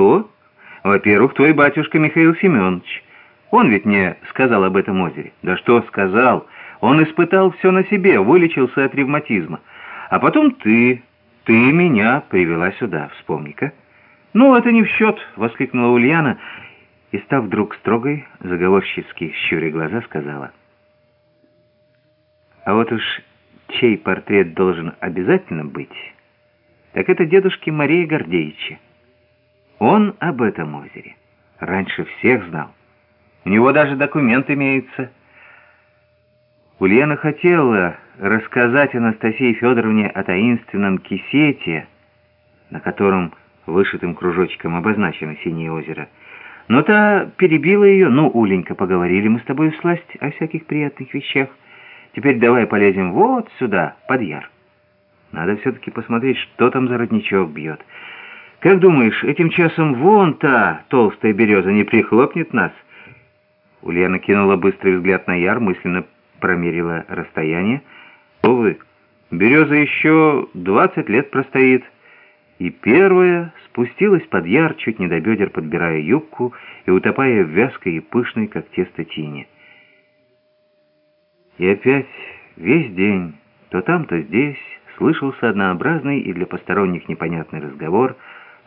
«Кто?» «Во-первых, твой батюшка Михаил Семенович. Он ведь мне сказал об этом озере». «Да что сказал? Он испытал все на себе, вылечился от ревматизма. А потом ты, ты меня привела сюда, вспомни-ка». «Ну, это не в счет!» — воскликнула Ульяна и, став вдруг строгой, заговорщицки щуря глаза, сказала. «А вот уж чей портрет должен обязательно быть, так это дедушки Марии Гордеевича. Он об этом озере раньше всех знал. У него даже документ имеется. Ульяна хотела рассказать Анастасии Федоровне о таинственном кисете, на котором вышитым кружочком обозначено Синее озеро. Но та перебила ее. «Ну, Уленька, поговорили мы с тобой всласть о всяких приятных вещах. Теперь давай полезем вот сюда, под яр. Надо все-таки посмотреть, что там за родничок бьет. Как думаешь, этим часом вон та толстая береза не прихлопнет нас?» Ульяна кинула быстрый взгляд на яр, мысленно промерила расстояние. «Увы, береза еще двадцать лет простоит». И первая спустилась под яр, чуть не до бедер подбирая юбку и утопая в вязкой и пышной, как тесто тине. И опять весь день, то там, то здесь, слышался однообразный и для посторонних непонятный разговор.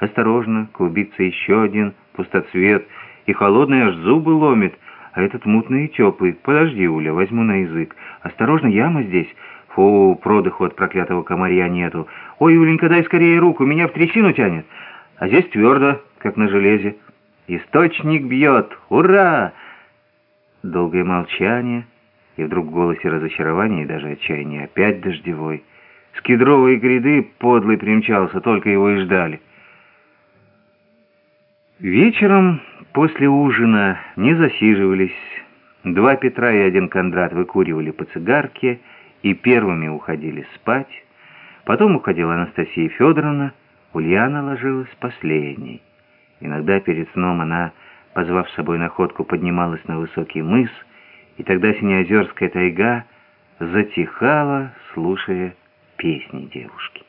Осторожно, клубится еще один пустоцвет, и холодный аж зубы ломит, а этот мутный и теплый. Подожди, Уля, возьму на язык. Осторожно, яма здесь. Фу, продыху от проклятого комарья нету. Ой, Юленька, дай скорее руку, меня в трясину тянет. А здесь твердо, как на железе. Источник бьет. Ура! Долгое молчание, и вдруг в голосе разочарования и даже отчаяния опять дождевой. С кедровой гряды подлый примчался, только его и ждали. Вечером после ужина не засиживались. Два Петра и один Кондрат выкуривали по цигарке и первыми уходили спать. Потом уходила Анастасия Федоровна, Ульяна ложилась последней. Иногда перед сном она, позвав с собой находку, поднималась на высокий мыс, и тогда Синеозерская тайга затихала, слушая песни девушки.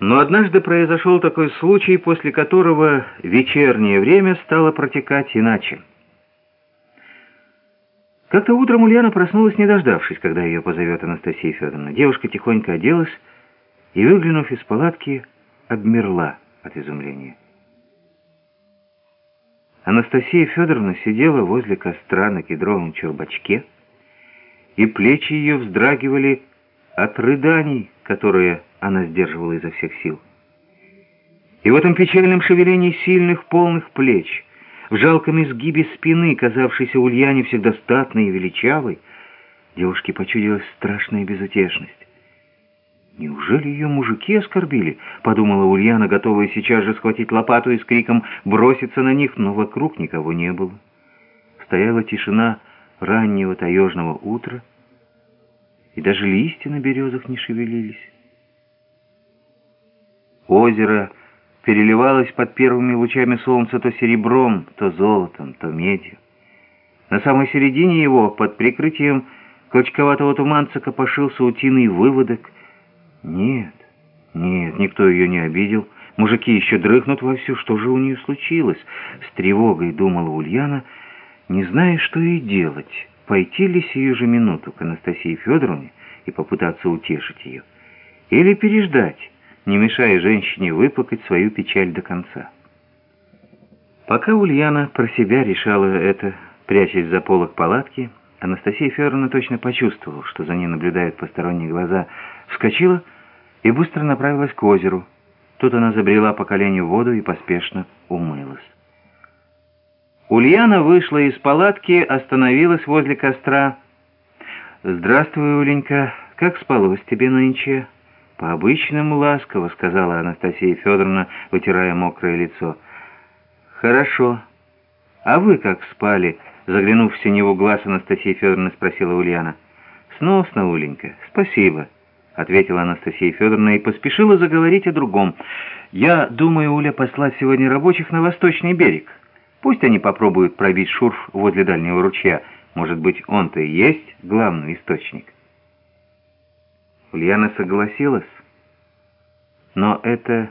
Но однажды произошел такой случай, после которого вечернее время стало протекать иначе. Как-то утром Ульяна проснулась, не дождавшись, когда ее позовет Анастасия Федоровна. Девушка тихонько оделась и, выглянув из палатки, обмерла от изумления. Анастасия Федоровна сидела возле костра на кедровом чербачке, и плечи ее вздрагивали от рыданий, которые она сдерживала изо всех сил. И в этом печальном шевелении сильных полных плеч — в жалком изгибе спины, казавшейся Ульяне всегда статной и величавой, девушке почудилась страшная безутешность. «Неужели ее мужики оскорбили?» — подумала Ульяна, готовая сейчас же схватить лопату и с криком броситься на них, но вокруг никого не было. Стояла тишина раннего таежного утра, и даже листья на березах не шевелились. Озеро переливалась под первыми лучами солнца то серебром, то золотом, то медью. На самой середине его, под прикрытием клочковатого туманца, копошился утиный выводок. Нет, нет, никто ее не обидел. Мужики еще дрыхнут вовсю. Что же у нее случилось? С тревогой думала Ульяна, не зная, что ей делать. Пойти ли сию же минуту к Анастасии Федоровне и попытаться утешить ее? Или переждать? Не мешая женщине выплакать свою печаль до конца. Пока Ульяна про себя решала это, прячась за полок палатки, Анастасия Федоровна точно почувствовала, что за ней наблюдают посторонние глаза, вскочила и быстро направилась к озеру. Тут она забрела по коленю в воду и поспешно умылась. Ульяна вышла из палатки, остановилась возле костра. «Здравствуй, Уленька, как спалось тебе нынче?» «По-обычному ласково», — сказала Анастасия Федоровна, вытирая мокрое лицо. «Хорошо. А вы как спали?» Заглянув в синеву глаз, Анастасия Федоровна спросила Ульяна. «Сносно, Уленька. Спасибо», — ответила Анастасия Федоровна и поспешила заговорить о другом. «Я думаю, Уля, послать сегодня рабочих на восточный берег. Пусть они попробуют пробить шурф возле дальнего ручья. Может быть, он-то и есть главный источник». Ульяна согласилась, Но это